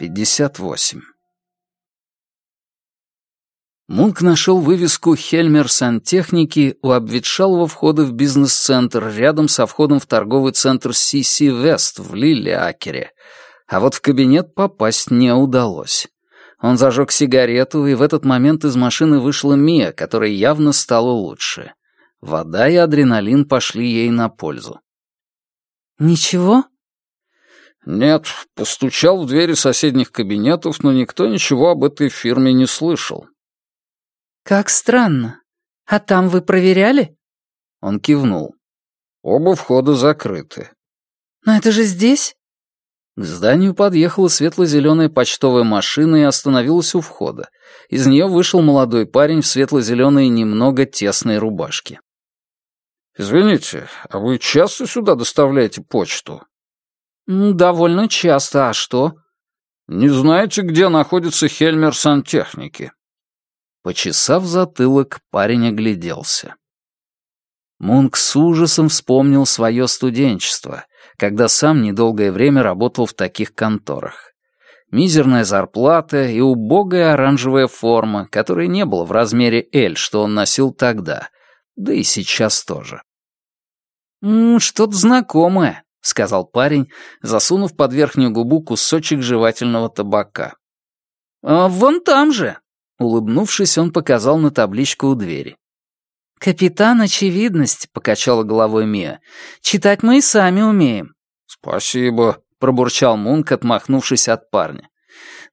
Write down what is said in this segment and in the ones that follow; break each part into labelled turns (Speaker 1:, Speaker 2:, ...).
Speaker 1: 58. Мунк нашел вывеску «Хельмер Сантехники» у обветшалого входа в бизнес-центр рядом со входом в торговый центр Сиси Вест в Лилиакере, а вот в кабинет попасть не удалось. Он зажег сигарету, и в этот момент из машины вышла Мия, которой явно стало лучше. Вода и адреналин пошли ей на пользу.
Speaker 2: «Ничего?»
Speaker 3: «Нет, постучал в двери соседних кабинетов, но никто ничего об этой фирме не слышал.
Speaker 2: «Как странно. А там вы проверяли?»
Speaker 1: Он кивнул.
Speaker 3: «Оба входа закрыты».
Speaker 2: «Но это же здесь?»
Speaker 1: К зданию подъехала светло-зеленая почтовая машина и остановилась у входа. Из нее вышел молодой парень в светло-зеленой немного тесной рубашке.
Speaker 3: «Извините, а вы часто сюда доставляете почту?»
Speaker 1: «Довольно часто. А что?»
Speaker 3: «Не знаете, где находится Хельмер Сантехники?»
Speaker 1: Почесав затылок, парень огляделся. Мунк с ужасом вспомнил свое студенчество, когда сам недолгое время работал в таких конторах. Мизерная зарплата и убогая оранжевая форма, которой не было в размере «Л», что он носил тогда, да и сейчас тоже. «Что-то знакомое», — сказал парень, засунув под верхнюю губу кусочек жевательного табака. «А вон там же», Улыбнувшись, он показал на табличку у двери.
Speaker 2: «Капитан Очевидность», — покачала головой Мия. «Читать мы и сами умеем».
Speaker 3: «Спасибо», —
Speaker 1: пробурчал Мунк, отмахнувшись от парня.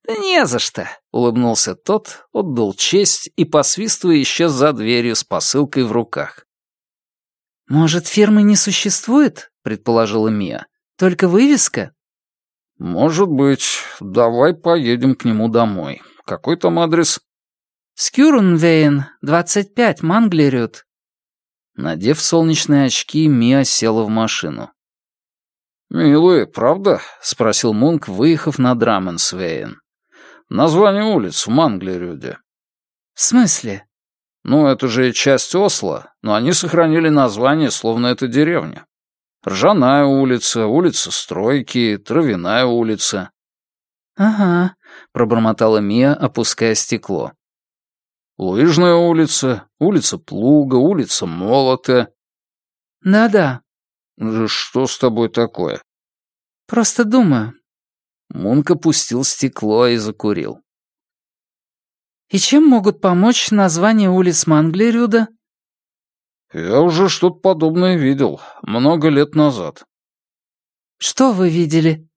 Speaker 2: «Да не за что», —
Speaker 1: улыбнулся тот, отдал честь и, посвистывая, исчез за дверью с посылкой в руках.
Speaker 2: «Может, фирмы не существует?» — предположила Мия. «Только вывеска?»
Speaker 3: «Может быть. Давай поедем к нему домой. Какой там адрес?»
Speaker 2: «Скюрунвейн, 25, Манглерют».
Speaker 1: Надев солнечные очки, Мия села в машину.
Speaker 3: «Милые, правда?»
Speaker 1: — спросил Мунк, выехав на Драменсвейн.
Speaker 3: «Название улиц в Манглерюде».
Speaker 2: «В смысле?»
Speaker 3: «Ну, это же часть Осло, но они сохранили название, словно это деревня. Ржаная улица, улица Стройки, Травяная улица».
Speaker 2: «Ага», —
Speaker 1: пробормотала Мия, опуская стекло.
Speaker 3: Лыжная улица, улица Плуга, улица Молота.
Speaker 2: Да-да.
Speaker 3: Что с тобой такое?
Speaker 2: Просто думаю.
Speaker 1: Мунк опустил стекло и закурил.
Speaker 2: И чем могут помочь названия улиц Манглерюда?
Speaker 3: Я уже что-то подобное видел, много лет назад.
Speaker 2: Что вы видели?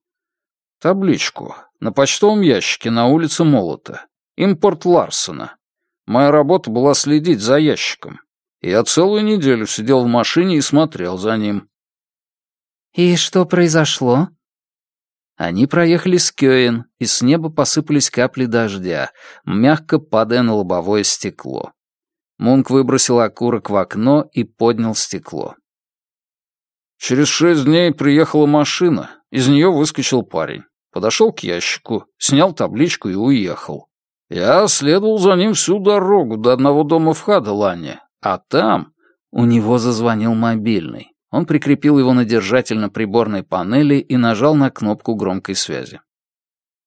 Speaker 3: Табличку. На почтовом ящике на улице Молота. Импорт Ларсона. Моя работа была следить за ящиком. Я целую неделю сидел в машине и смотрел за ним.
Speaker 2: «И что произошло?»
Speaker 1: Они проехали с Кёен, и с неба посыпались капли дождя, мягко падая на лобовое стекло. Мунк выбросил окурок в окно и поднял стекло.
Speaker 3: Через шесть дней приехала машина, из нее выскочил парень. Подошел к ящику, снял табличку и уехал. Я следовал за ним всю дорогу до одного дома в Хадалане, а там
Speaker 1: у него зазвонил мобильный. Он прикрепил его на держатель на приборной панели и нажал на кнопку громкой связи.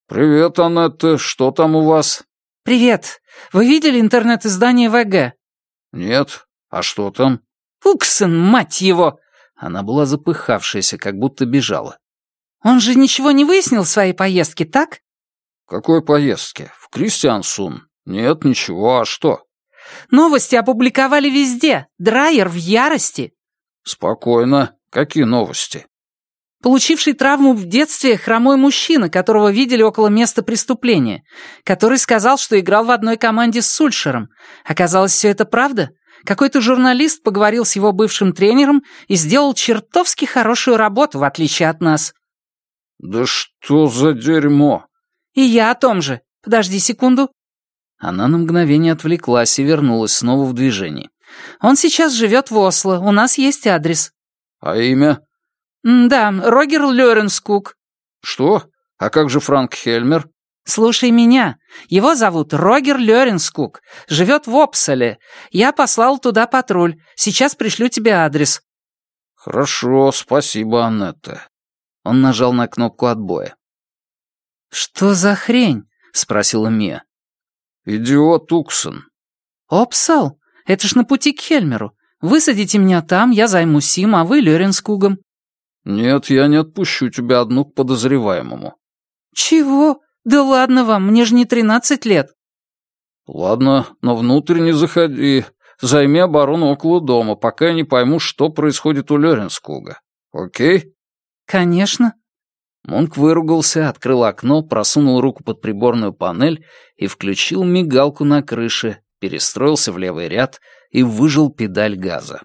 Speaker 3: «Привет, Анетта, что там у вас?»
Speaker 2: «Привет. Вы видели интернет-издание ВГ?»
Speaker 3: «Нет. А что там?»
Speaker 2: «Уксен, мать его!»
Speaker 1: Она была запыхавшаяся, как будто бежала.
Speaker 2: «Он же ничего не выяснил в своей поездке, так?»
Speaker 3: «Какой поездке? В Кристиансун? Нет, ничего, а что?»
Speaker 2: «Новости опубликовали везде. Драйер в ярости».
Speaker 3: «Спокойно. Какие новости?»
Speaker 2: Получивший травму в детстве хромой мужчина, которого видели около места преступления, который сказал, что играл в одной команде с Сульшером. Оказалось, все это правда? Какой-то журналист поговорил с его бывшим тренером и сделал чертовски хорошую работу, в отличие от нас.
Speaker 3: «Да что за дерьмо?»
Speaker 2: «И я о том же. Подожди секунду».
Speaker 1: Она на мгновение отвлеклась и вернулась снова в движение.
Speaker 2: «Он сейчас живет в Осло. У нас есть адрес».
Speaker 3: «А имя?»
Speaker 2: «Да, Рогер Лёренскук».
Speaker 3: «Что? А как же Франк Хельмер?»
Speaker 2: «Слушай меня. Его зовут Рогер Лёренскук. Живет в Опсале. Я послал туда патруль. Сейчас пришлю тебе адрес».
Speaker 3: «Хорошо, спасибо, Аннетта».
Speaker 1: Он нажал на кнопку отбоя.
Speaker 2: «Что за хрень?» — спросила Мия.
Speaker 3: «Идиот Уксон».
Speaker 2: «Опсал? Это ж на пути к Хельмеру. Высадите меня там, я займусь им, а вы Лёренскугом».
Speaker 3: «Нет, я не отпущу тебя одну к подозреваемому».
Speaker 2: «Чего? Да ладно вам, мне же не тринадцать лет».
Speaker 3: «Ладно, но внутрь не заходи. Займи оборону около дома, пока я не пойму, что происходит у Лёренскуга. Окей?»
Speaker 2: «Конечно».
Speaker 1: Мунк выругался, открыл окно, просунул руку под приборную панель и включил мигалку на крыше, перестроился в левый ряд и выжил педаль газа.